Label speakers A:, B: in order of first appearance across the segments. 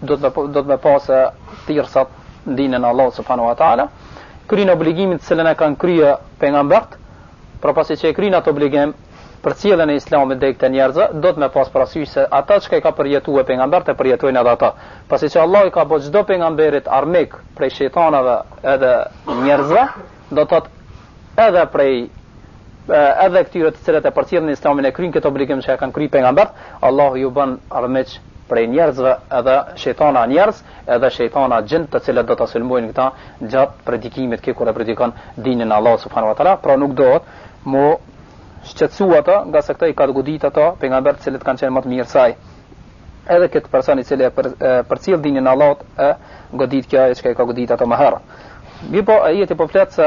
A: do të do të
B: me pas se thirrësat n'dinin e Allahut subhanahu wa taala kryen obligimin të cilin e kanë krye pejgambert por pasi që e kryen atë obligim përcjelljen e islamit dhe këta njerëz do të me pas parasysh se ata që ka përjetuar pejgambert e përjetojnë edhe ata pasi që Allah i ka bo çdo pejgamberit armik prej shejtanave edhe njerëzve do të thotë edhe prej edhe këtyre të cilët e përcjellin islamin e kryjnë këtë obligim që e kanë kryer pejgambert Allahu ju bën armiq prej njerëzve edhe shejtana njerëz edhe shejtana xhin të cilët do ta sulmojnë këta gjatë predikimit kë kur e predikon dinin e Allahut subhanahu wa taala pra nuk do m'u shqetësu ata ngase këta i ka godit ata pejgambert të cilët kanë qenë më të mirë se ai edhe këtë person i cili e përcjell dinin e Allahut e godit kjo çka i ka godit ata më herë Mirëpo, ajeti po flet se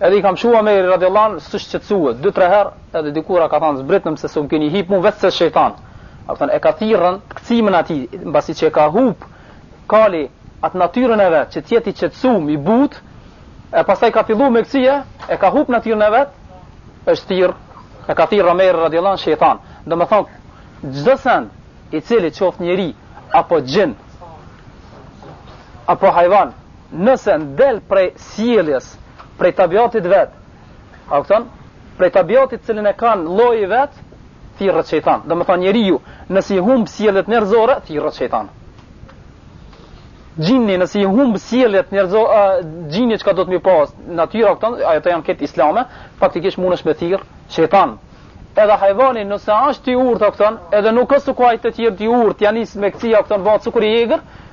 B: Edhe i ka mshu Omeri radiallahu anh s'u qetësue, dy tre herë edhe dikur ka thanë zbritnem se s'më keni hip mu veçse shejtan. A kupton? E ka thirr kcimin atij, mbasi që e ka hup kali atë natyrën e vet që të jetë i qetësuar, i butë, e pastaj ka filluar me kcy, e ka hup natyrën e vet, është thirr, e ka thirr Omeri radiallahu anh shejtan. Domethënë çdo send i cili qoftë njeri apo xhin apo hajvan Nëse del prej sjelljes, prej tabiatit vet, a kupton? Prej tabiatit t'cilin e kanë lloji vet, thirret shejtan. Domethënë njeriu, nëse i humb sjelljet njerëzore, thirret shejtan. Xhini, nëse i humb sjelljet njerëzore, xhini që ka do të m'i pas, natyra kupton, ajo të janë këtë islame, faktikisht mundesh me e thirr shejtan. Edhe hajvani, nëse është i urtë, kupton, edhe nuk është su kuajtë të tjerë t'urtë, ja nis me kcy, a kupton, bahet, sikur i egrë,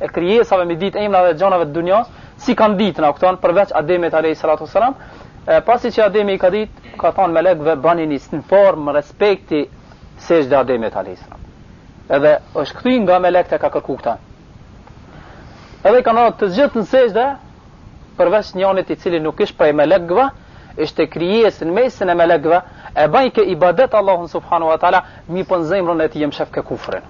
B: e krijesave me ditë emra të gjanave të dunjas, s'i kanë ditë a kupton, përveç Ademit alejhi salatu selam, pasi që Ademi i ka ditë, ka thonë melekëve bani një si n'formë respekti sexhde Ademit alejhi selam. Edhe është kthy nga melektë ka kërku këta. Edhe kanë ra të gjithë në sexhde përveç njënit i cili nuk ishte prej melekëve, ishte krijesë në mesin e melekëve, e bajke ibadet Allahun subhanahu wa taala, mirëpo në zemrën e tij e mshefke kufrin.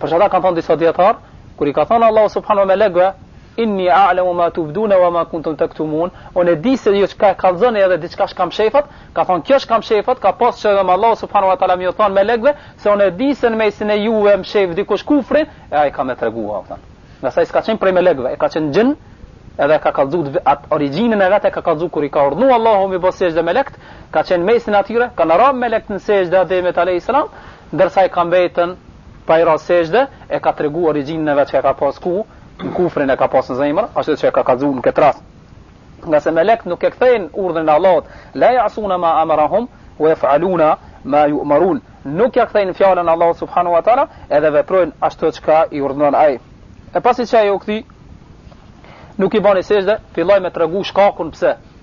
B: Për çka kanë thënë disa dietar, kur i ka thënë Allahu subhanahu wa ta'ala, inni a'lamu ma tubduna wa ma kuntum taktumun, unë di se ju çka kallzoni edhe di çka mshefni, ka thon kjo çka mshefni, ka pas qëllim Allahu subhanahu wa taala me u thon melekve se unë di se në mesin e juve mshef dikush kufrin, e ai ka me treguar ata. Ngase ai s'ka qenë prej melekve, e ka qenë xhin, edhe ka kallzu at origjinën e vet e ka kallzu kur i ka urdhnu Allahu me bo sexhde melekt, ka qenë n'mesin atyre, kanë ra melekt në sexhde Ademit alayhis salam, ndërsa ai ka mbetën pa i ra sexhde e ka tregu origjinën e vet që e ka pas ku në kufrin e ka pas në zemër ashtu që e ka kallxuar në këtë rast ngase melekt nuk e kthejnë urdhrin e Allahut la yasuna ma amarahum wa yafaluna ma yu'marun nuk ja kthejnë fjalën e Allahut subhanahu wa taala edhe veprojnë ashtu çka i urdhënon ai e pasi që ai u kthi nuk i bani sexhde filloi me tregu shkakun pse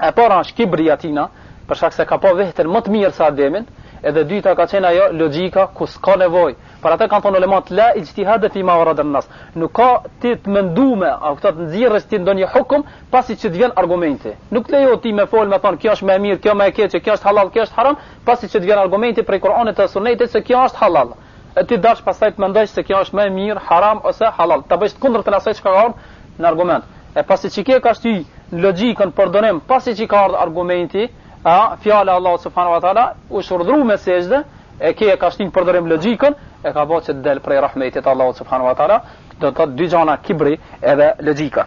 B: E para është kibri i tina, për shkak se ka pa vehten më të mirë se Ademin, edhe e dyta ka qenë ajo logjika ku s'ka nevojë. Për atë kanë thënë ulemat la ijtihade fi ma warada an-nas. Nuk ka ti të mendume, a kupton, të nxjerrësh ti ndonjë hukm pasi që të vjen argumenti. Nuk lejohet ti me fol me thonë kjo është më e mirë, kjo më e keqe, kjo është hallall, kjo është haram, pasi që të vjen argumenti prej Kur'anit dhe Sunetit se kjo është hallall. E ti dalsh pastaj të mendosh se kjo është më e mirë, haram ose hallall, ta bësh të kundërtën e asaj çka ka ardhur në argument. E pasi që ky ka shti logjikën në përdorim, pasi që ka ardhur argumenti, a, fjala e Allahut subhanahu wa taala, u është urdhëruar me sexhde, e ky e ka shti në përdorim logjikën, e ka bërë që të del prej rahmetit të Allahut subhanahu wa taala, do të thotë dy gjëna kibri edhe logjika.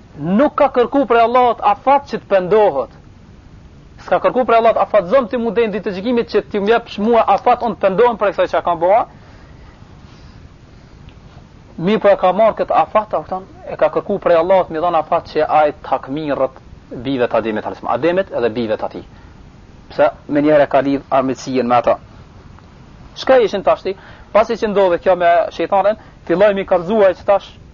B: Nuk ka kërku prej Allahut afat që të pendohet. S'ka kërku prej Allahut afat domethënë deri në ditë të gjykimit që ti më jepsh mua afat unë të pendohem për kësaj që kam bo. Mirëpo e ka marr këtë afat, apo thon, e ka kërku prej Allahut me dhon afat që ai të hakmerret bijve të Ademit alayhis salam. Ademit edhe bijve të tij. Pse menjëherë ka lidh armiqësinë me ata. Çka ishin tashti? Pasi që ndodhi kjo me shejtanin, filloi me kallzu ai që tash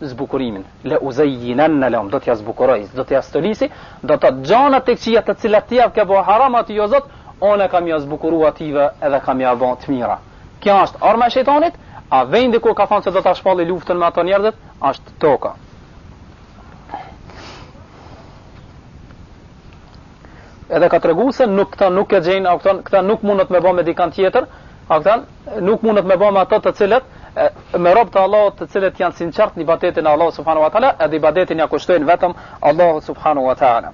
B: zbukurimin, le uzejjinenne lehum, do t'ja zbukuroj, do t'ja stolisi, ato gjana të këqia të cilat t'ja ke bo haram ti o Zot, unë kam me ja zbukuru atyve edhe kam me ja bo të mira. Kjo është arma e shejtanit, a vendi ku ka thonë që do ta shpalli luftën me ato njerëzit, është toka. Edhe ka tregu se nuk, këta nuk e gjenë, këta nuk mundet me bo me dikant tjetër, a këta Nuk mundet me ba me ato të cilët me rob të Allahut të cilët janë sinqert në ibadetin e Allahut subhanahu wa taala, edhe ibadetin ja kushtojnë vetëm Allahut subhanahu wa taala.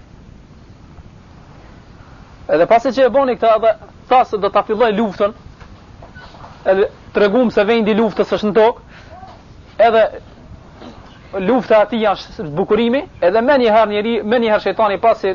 B: Edhe pasi që e boni këtë edhe tha se do ta filloj luftën. Edhe tregun se vendi luftës është në tokë. Edhe lufta e tij është zbukurimi, edhe menjëherë njeri, menjëherë shejtani pasi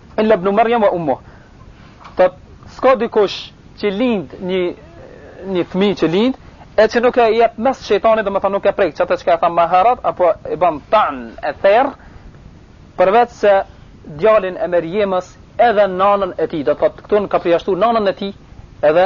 B: Illa ibn Maryam wa ummuh. Thot, s'ka dikush që lind një një fëmijë që lind, e që nuk e jemessuhu shejtani, domethënë nuk e prek qata që ka thënë Maharat apo e bën tan e ther, përveç se djalin e Merjemës edhe nanën e tij, do thot këtu ka përjashtuar nanën e tij edhe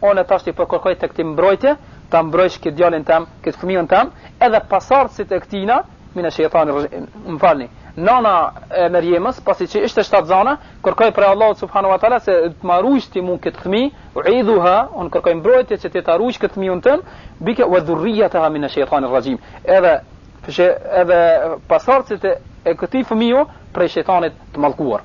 B: Unë tash po kërkoj tek ti mbrojtje, ta mbrojsh këtë djalin tem, këtë fëmijën tem, edhe pasardhësit e këtina, minesh shejtani rraxhi, më falni, nëna e Merjemës, pasi që ishte shtatzana, kërkoi prej Allahut subhanahu wa taala se të ma ruajsh ti mua këtë fëmijë, uidhuha, unë kërkoj mbrojtje që ti ta ruajsh këtë fëmijën tim, bika wa dhurriyataha min ash-shaytani rrajim. Edhe fshij edhe pasardhësit e këtij fëmiu prej shejtanit të mallkuar.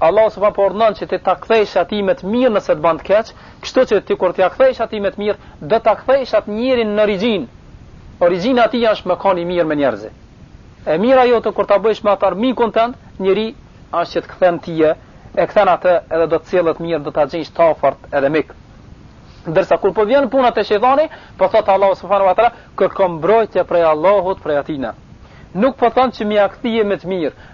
B: Allahu subhan po urdhënon që ti ta kthejsh atij me të mirë nëse të bën keq, kështu që ti kur t'ia kthejsh atij me të mirë, do ta kthejsh atë njeriun në origjinë. Origjina e tij është me qenë i mirë me njerëzit. E mira jote kur ta bësh me atë armikun tënd, njëri është që të kthen ti e e kthen atë edhe do të sillet mirë do ta gjejsh të afërt edhe mik. Ndërsa kur po vjen puna te shejtani, po thot Allahu subhanahu wa taala, kërko mbrojtje prej Allahut, prej atina. Nuk po thon që me ia kthy me të mirë,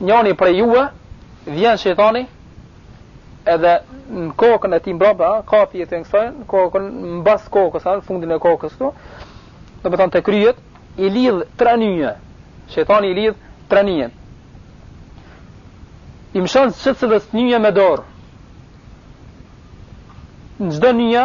B: njoni prej juve vjen shejtani edhe në kokën e tij mbrapa, kafije thënë në kokën mbas kokës, në fundin e kokës këtu. Domethënë te kryet i lidh tre nyje. Shejtani i lidh tre nyje. I mshon në çdo nyje me dorë. Në çdo nyje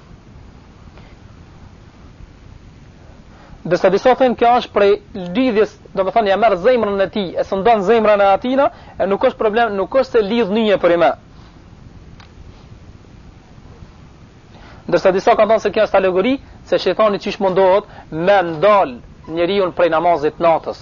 B: Ndërsa disa thënë kjo është prej lidhjes, domethënë ja merr zemrën e tij, e sundon zemrën e atina, e nuk është problem, nuk është se lidh nyje përnime. Ndërsa disa kanë thënë se kjo është alegori, se shejtani qysh mundohet me ndal njeriun prej namazit natës.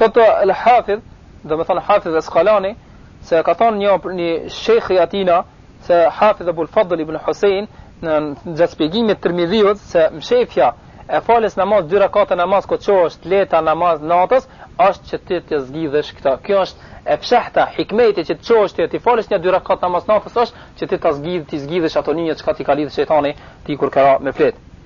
B: Thotë Al-Hafidh, domethënë Hafidh Asqalani, se ka thënë një një shejh i atina, se Hafidh Abu al-Fadl ibn Husayn në gjatë shpjegimit të Tirmidhiut se mshefja e faljes namaz dy rekate namaz kur çohesh lehta namaz natës është që ti të zgjidhësh këtë. Kjo është e fshehta hikmeti që të çohesh ti të falësh një dy rekate namaz natës është që ti ta zgjidh t'i zgjidhësh ato nyje çka t'i ka lidh shejtani ti kur ke ra me fjet.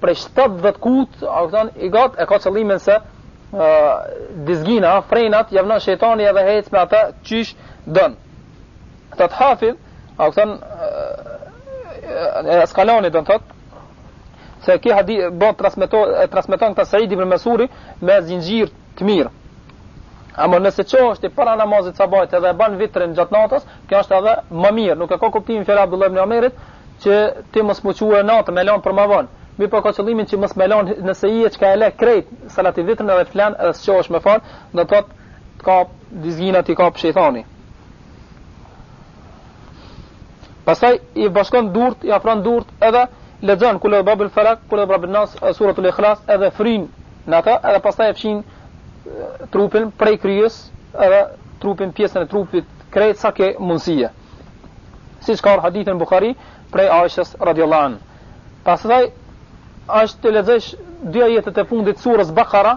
B: prej shtatëdhjetë kut a kupton i gjatë e ka qëllimin se dizgina frenat ja vënë shejtani edhe hec me atë qysh don thot hafidh a kupton Askalani don thot se ky hadith bën transmeton transmeton këtë Said ibn Mansuri me zinxhir Të mirë. Ama nëse çohesh ti para namazit sabahit edhe e bën vitrin gjatë natës, kjo është edhe më mirë. Nuk e ka kuptimin fjala Abdullah ibn Omerit që ti mos me u çu natën, me lan për më vonë. Mirëpo ka qëllimin që mos me lan nëse i e çka e le krejt salati vitrin edhe flen edhe s'çohesh me fal, do thot te dizginat të kap shejtani. Pastaj i bashkon durt, i afron durt edhe lexon kul eudhu birabbil falak, kul eudhu birabbin nas, suratul ikhlas edhe fryn në ata, edhe pastaj e fshin trupin prej kryes, edhe trupin pjesën e trupit krejt sa ke mundësi. Siç ka hadithi n Buhari prej Aishës radhiyallahu anha. Pastaj është të lexosh dy ajetet e fundit t surës Bakara,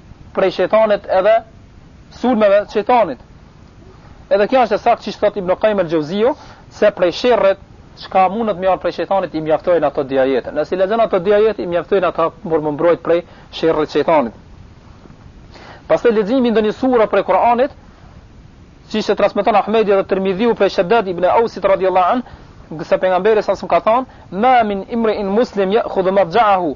B: prej shejtanit edhe sulmeve të shejtanit. Edhe kjo është e saktë çish thot Ibn Qayyim al-Jauziu se prej sherrit çka mundet me ardh prej shejtanit i mjaftojnë ato dy ajete. Nëse lexon ato dy ajete i mjaftojnë ato për me u mbrojt prej sherrit të shejtanit. Pastaj leximi ndonjë sure prej Kur'anit, siç e transmeton Ahmedi dhe Tirmidhiu prej Shaddad ibn Ausit radhiyallahu an, se pejgamberi salem ka thënë, "Ma min imri'in muslim ya'khudhu madja'ahu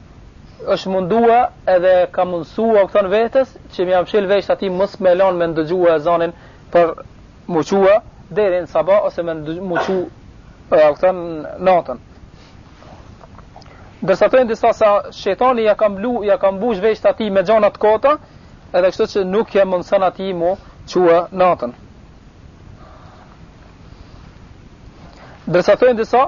B: është mundue edhe ka mundësua këtë vetes që me ja mshel veshët atij mos me lanë me ndëgjua ezanin për me u çu deri n sabah ose me ndëgjua me u çu natën ndërsa thënë disa se shejtani ja ka mblu ja ka mbush veshët atij me gjanat e kota edhe kështu që nuk ja mundëson atij me u çu natën ndërsa thënë disa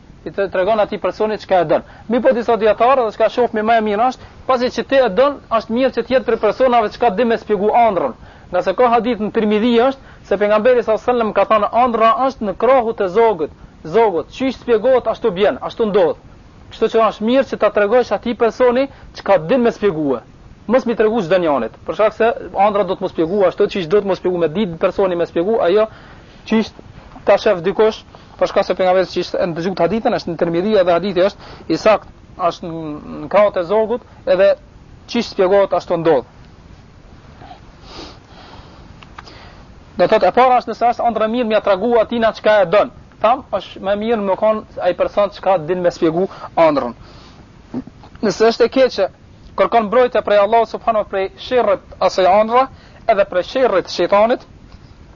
B: i tregon atij personi çka e don. Mirëpo disa dietarë dhe çka shoh më e mirë është, pasi që ti e don, është mirë që të jetë prej personave çka di me shpjegu ëndrrën. Ngase ka hadith në Tirmidhi është se pejgamberi salem ka thënë ëndrra është në krahët e zogut, zogut, çish shpjegohet ashtu bjen, ashtu ndodh. Kështu që është mirë që ta tregosh atij personi çka di me shpjegue. Mos mi tregu çdo njanit, për shkak se ëndrra do të me u shpjegu ashtu çish do të me u shpjegu me ditë personi me shpjegu, ajo çish ta shef dikush Për shkak se pejgamberi çish e dëgjuat hadithin është në Tirmidhi dhe hadithi është i saktë, është në krahët e zogut edhe çish shpjegohet ashtu ndodh. Do thotë e para është nëse është ëndërr e mirë me ia tregu atina çka e don. Tham është më mirë me kon ai person çka din me shpjegu ëndrrën. Nëse është e keqe, kërkon mbrojtje prej Allahut subhanahu prej sherrit asaj ëndrra, edhe prej sherrit shejtanit,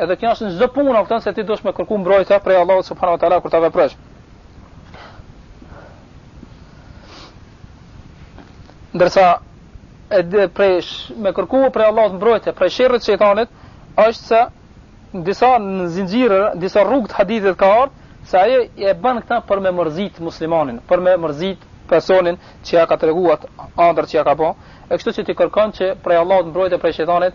B: Edhe kjo është në çdo punë, a kupton se ti duhet me kërku mbrojtje prej Allahut subhanahu wa taala kur ta veprosh. Ndërsa edhe prej me kërku prej Allahut mbrojtje prej sherrit të shejtanit është se në disa në zinxhirë, disa rrugë të hadithit ka ardhur se ai e bën këtë për me mërzit muslimanin, për me mërzit personin që ja ka treguar ëndrrën që ja ka bë. E kështu që ti kërkon që prej Allahut mbrojtje prej shejtanit,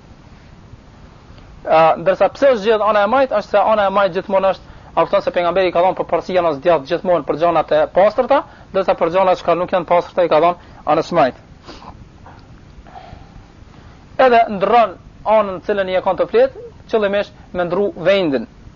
B: Ë, ndërsa pse është zgjedh ana e majtë, është se ana e majtë gjithmonë është, a kupton se pejgamberi i ka dhënë përparsi anës djathtë gjithmonë për gjonat e pastërta, ndërsa për gjona që nuk janë pastërta i ka dhënë anës së majtë. Edhe ndron anën të cilën je kanë të flet, qëllimisht me ndru vendin.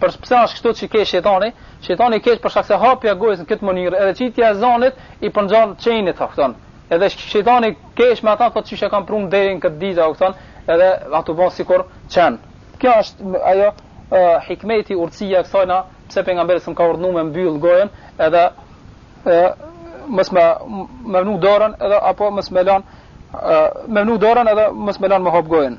B: Pse është kështu qesh shejtani? Shejtani qesh për shkak se hapja e gojës në këtë mënyrë, edhe çitja e zanit i përngjan çenit thonë. Edhe shejtani qesh me ata thotë çish e kam prunë deri në këtë ditë a po thonë, edhe ato bën sikur çan. Kjo është ajo e, hikmeti urtësia e kësajna pse pejgamberi na ka urdhëruar me mbyll gojën, edhe e, mos me me vnu dorën edhe apo mos me lan me vnu dorën edhe mos me lan me hap gojën.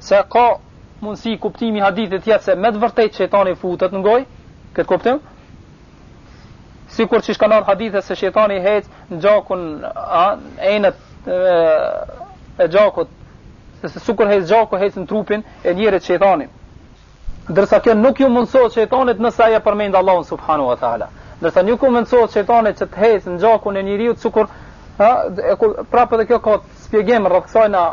B: Se ka mundësi kuptimi i hadithit të jetë se me të vërtetë shejtani futet në gojë, këtë kuptim? Sikur çish kanë ardhur hadithe se shejtani hec në gjakun, në enët e gjakut, se sikur hec gjaku hec në trupin e njerit shejtani. Ndërsa kjo nuk ju mundësohet shejtanit nëse ai e përmend Allahun subhanu wa ta'ala. Ndërsa nuk ju mundësohet shejtanit që të hecë në gjakun e njeriut sikur, a, e kur prapë dhe kjo ka shpjegim rreth kësajna,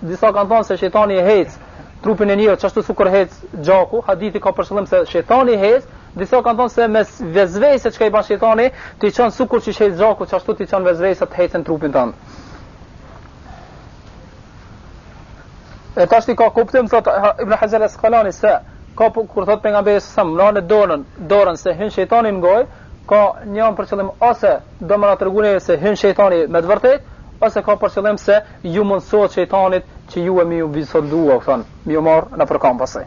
B: disa kanë thonë se shejtani e hecë trupin e njeriut qashtu sikur hecë gjaku, hadithi ka për qëllim se shejtani hecë, disa kanë thonë se me vesvese çka i ban shejtani, t'i çon sikur çish hecë gjaku qashtu t'i çon vesveset të hecën n'trupin të E tashti ka kuptim thot Ibn Haxher al-Asqalani se ka po, kur thot pejgamberi se me vnu dorën, dorën se hyn shejtani në gojë, ka një anë për qëllim ose do me na tregoni se hyn shejtani me të vërtet, ose ka për qëllim se ju mundsohet shejtanit që ju e me ju bisedua, thon, me ju marr në përkam pasaj.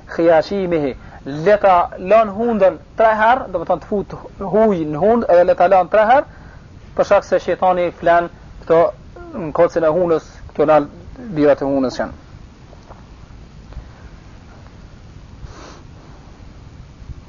B: Khiyashimihi, le ta lan hundën tre herë, do të thonë të fut ujë në hundë edhe le ta lan tre herë, për shkak se shejtani flen këtu në kocën e hundës, këto në bira të hundës janë.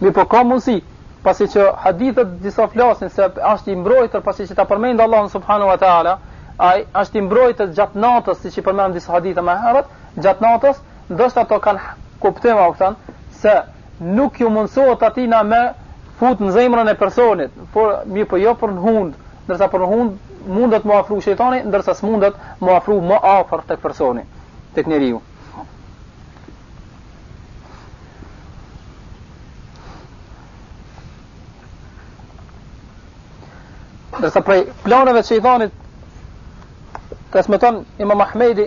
B: Mirëpo ka mundësi, pasi që hadithet disa flasin se është i mbrojtër pasi që ta përmendë Allahun subhanu wa ta'ala, ai është i mbrojtër gjatë natës, siç përmendëm disa hadithe më herët, gjatë natës, ndoshta ato kanë kuptim, a kupton, se Nuk ju mundësohet atina me u fut në zemrën e personit, por mirëpo jo për në hundë, ndërsa për në hundë mundet m'u afru shejtani, ndërsa s'mundet m'u afru më afër tek personi, tek njeriu. Ndërsa prej planeve të shejtanit, transmeton imam Ahmedi,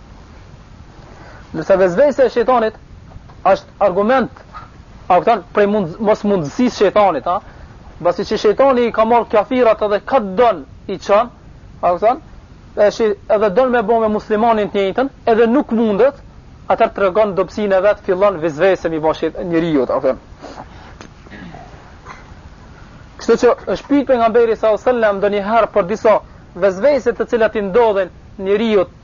B: Nëse vesvese e shejtanit është argument, a kupton, prej mund mosmundësisë shejtanit, a? Masi që shejtani i ka marrë kafirat edhe kah don i çon, a kupton? Tash edhe don me bë me muslimanin të njëjtën, edhe nuk mundet, atëherë tregon dobësinë e vet, fillon vesvese me i ba njeriut, a kupton? Kështu që është pyet pejgamberi sallallahu alajhi wasallam ndonjëherë për disa vesvese të cilat i ndodhin njeriut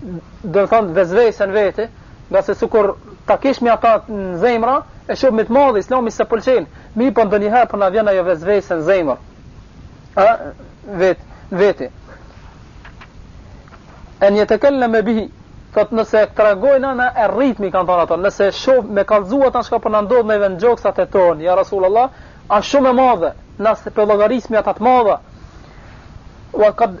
B: do të thotë vesvese në vete, ngase sikur ta kesh me ata në zemra, e shumë e madhe, Islami s'e pëlqen. Mirëpo ndonjëherë po na vjen ajo vesvese në zemër. A vetvete. An yatakallam bihi Thot nëse e tregojmë ana e ritmi kanë thënë ato, nëse është me kallxu atë çka po na ndodh në mend, gjoksat e tonë, ja Rasulullah, a shumë e madhe, na se po e llogarisim atë të madhe. Wa qad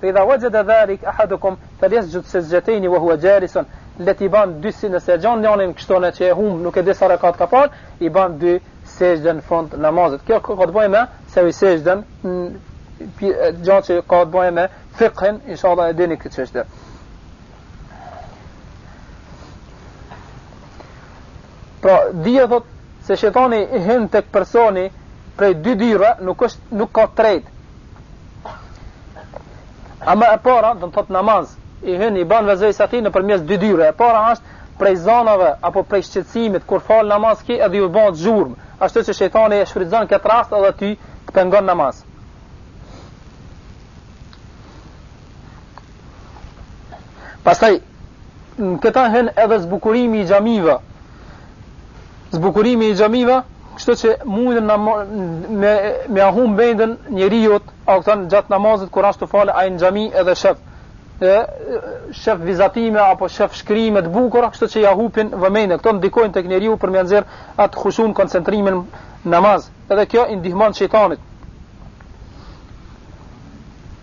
B: Fe idha wajada dhalik ahadukum falyasjud sajdatain wa huwa jalis, le t'i ban dy si nëse e gjon njani kështu që e humb nuk e di sa rekat ka fal, i ban dy sexhde në fund namazit. Kjo ka të bëjë me sehvi sexhden, gjë që ka të bëjë me fikhin, inshallah e dini këtë çështje. Pra, dije thot se shejtani i hyn tek personi prej dy dyrve, nuk është nuk ka të tretë. Ama e para, do të thot namaz, i hyn i bën vesvese ty nëpërmjet dy dyrve. E para është prej zanave apo prej shqetësimit kur fal namaz ky edhe ju bëhet zhurmë. Ashtu që shejtani e shfrytëzon këtë rast edhe ty të pengon në namaz. Pastaj në këtë hyn edhe zbukurimi i xhamive. Zbukurimi i xhamive, kështu që munden me me ja humb mendjen njeriut, a kupton gjatë namazit kur asht tu u fal ai në xhami edhe shef e shef vizatime apo shef shkrime të bukura, kështu që ja hupin vëmendjen. Këto ndikojnë tek njeriu për me nxjerr atë hushun, koncentrimin në namaz. Edhe kjo i ndihmon shejtanit.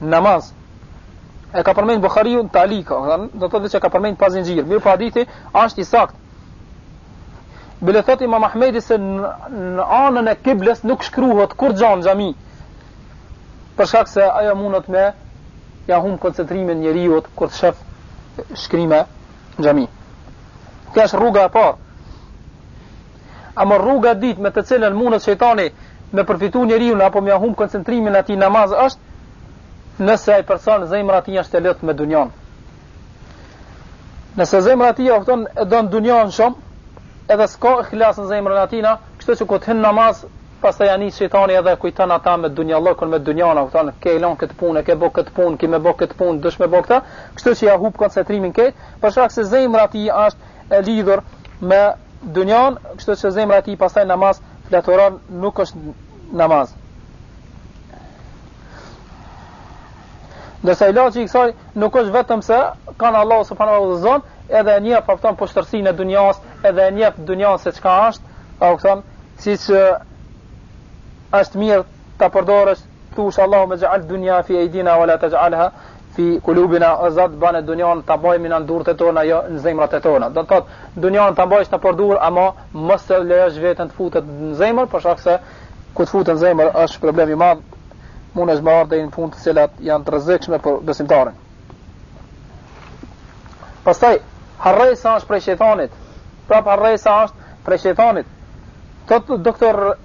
B: namaz. E ka përmend Buhariu ta'likan, do të thotë e ka përmend pa zinxhir. Mirëpo hadithi është i saktë. Bile thot Imam Ahmedi se në anën e kibles nuk shkruhet kurgja në xhami për shkak se ajo mundet me ja humb koncentrimin njeriut kur të shef shkrime në xhami. Kjo është rruga e parë Ama rruga e dytë me të cilën mundet shejtani me përfitu njeriun apo me ja humb koncentrimin atij namaz është nëse ai person zemra tij është e lidhur me dunjan. Nëse zemra tij ofton e don dunjan shumë, edhe s'ka ikhlas në zemrën e tij, kështu që kur të hyn n'namaz, pastaj ja nis shejtani edhe e kujton ata me dunjallëkun me dunjanë, ofton ke lon këtë punë, ke bë këtë punë, ke me bë këtë punë, dush me bë këtë, kështu që ja humb koncentrimin këtë, për shkak se zemra tij është e lidhur me dunjan, kështu që zemra e tij pastaj n'namaz fluturon, nuk është n'namaz. Ndërsa ilaçi i kësaj nuk është vetëm se kanë Allahu subhanahu wa taala edhe e njeh pafton poshtërsinë e dunjas, edhe e njeh dunjan se çka është, apo kupton, siç është mirë ta përdorësh Thuash Allahumma ja'al dunya fi aydina wa la taj'alha fi kulubina o zot bane dunjon ta bëjmë në duart e tona jo në zemrat e tona do të thot dunjon ta bëjsh ta përdor ama mos e lejosh veten të futet në zemër për shkak se kur të futet n'zemër është problem i madh mund është me ardhë në punë të cilat janë të rrezikshme për besimtarin pastaj harresa është prej shejtanit prap harresa është prej shejtanit thot doktor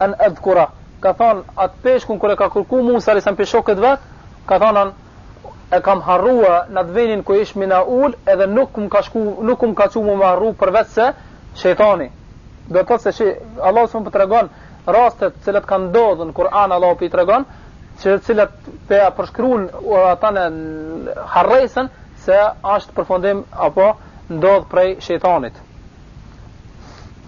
B: an adhkura, ka thanë, atë peshkun kur e ka kërku Musa alejhi selam prej shokit vet, ka thanë an e kam harrua në atë venin ku ishim na ul edhe nuk më ka shku nuk um ka çu mu me harru përveç se shejtani do të thotë se Allahu subhanahu po tregon rastet të cilat kanë ndodhur në Kur'an Allahu po i tregon që të cilat po ja përshkruan ata në harresën se është përfundim apo ndodh prej shejtanit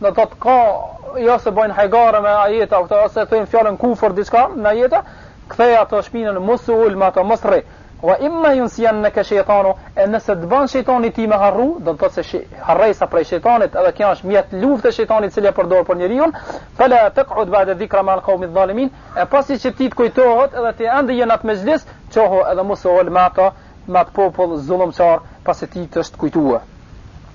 B: do thot ka jo se bojn hajgare me ajeta ose ose thojn fjalën kufër diçka në ajeta ktheja ato shpinën mos u ul me ato mos rri wa imma yunsiyannaka shaytanu e nëse të bën shejtani ti me harru do të thot se shi, harresa prej shejtanit edhe kjo është mjet luftë e shejtanit i cili e përdor për njeriu fala taqud ba'da dhikra ma alqawmi dhalimin e pasi që ti të kujtohet edhe ti ende je në atë mezhlis çohu edhe mos u ul me ato me atë popull zullumçar pasi ti të është kujtuar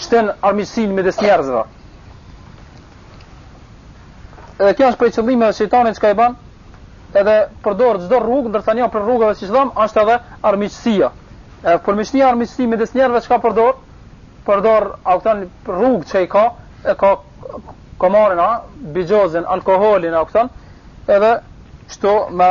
B: shtin armiqësinë midis njerëzve. Edhe kjo është prej qëllimeve të shejtanit çka i bën, edhe përdor çdo rrugë, ndërsa një prej rrugëve që thon është edhe armiqësia. E për me shti armiqësi midis njerëzve çka përdor? Përdor aukton rrugë që i ka, e ka komarin, a, bixhozin, alkoholin, aukton, edhe çto më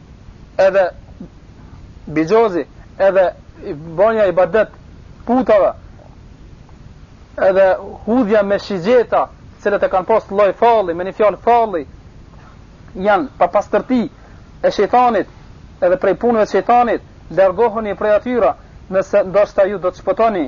B: edhe bixhozi, edhe banja ibadet putave, edhe hudhja me shigjeta, të cilat e kanë pas lloj falli, me një fjalë falli, janë papastërti e shejtanit, edhe prej punëve të shejtanit, largohuni prej atyra, nëse ndoshta ju do të shpëtoni,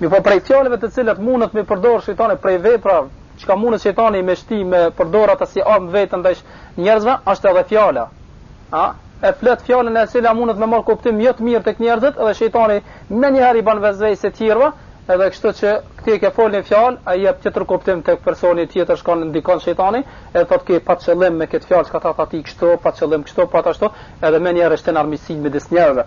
B: Mirëpo prej fjalëve të cilat mundet me përdorë shejtani prej vepra, çka mundet shejtani me shti me përdorë ata si armë vetën ndaj njerëzve, është edhe fjala. A e flet fjalën e cila mundet me marrë kuptim jo të mirë tek njerëzit edhe shejtani me njëherë i banë vesvese tjerëve, edhe kështu që ti e ke folë një fjalë, ai jep tjetër kuptim te personi tjetër shkon ndikon shejtani, edhe thot ke pa qëllim me këtë fjalë çka ta tha ty kështu, pa qëllim kështu, pat ashtu, edhe menjëherë shtin armiqësi midis njerëzve.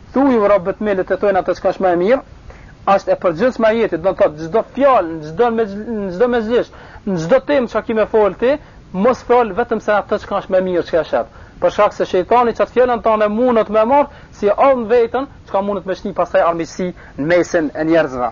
B: Thuaju robëve të mi le të thojnë atë çka është më e mirë, është e përgjithshme ajeti, do të thotë çdo fjalë, në çdo mexhlis, në çdo temë çka ki me fol ti, mos fol vetëm se atë çka është më e mirë çka është. Për shkak se shejtani çat fjalën tonë mundet me marr si armë vetën, çka mundet me shti pastaj armiqësi në mesin e njerëzve.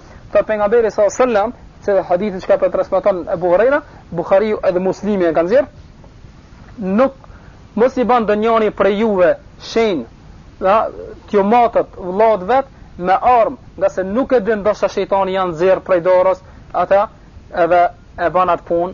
B: Thot pejgamberi sallallahu alaihi wasallam, në hadithin që po transmeton Abu Huraira, Buhariu edhe Muslimi e kanë nxjerr, nuk mos i ban donjani prej juve shenjë, ha, t'ju matet vëllaut vet me armë, nga se nuk e din ndoshta shejtani ja nxjerr prej dorës, ata edhe e ban atë punë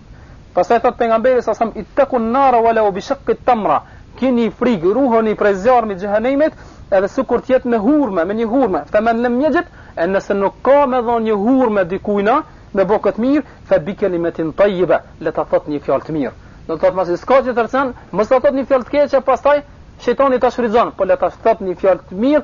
B: Pastaj thotë pejgamberi sa sam itakun nara wala u bishakit tamra, kini frikë, ruhoni prej zjarmit xhehenemit, edhe sikur të jetë me hurme, me një hurme. Fa men lem jexhid, e nëse nuk ka me dhon një hurme dikujna, me bo këtë mirë, fa bi kelimetin tajjibe, le ta thot një fjalë të mirë. Do të thotë masi s'ka që të japë sen, mos ta thot një fjalë të keqe, pastaj shejtani ta shfrytëzon, po le ta thot një fjalë të mirë,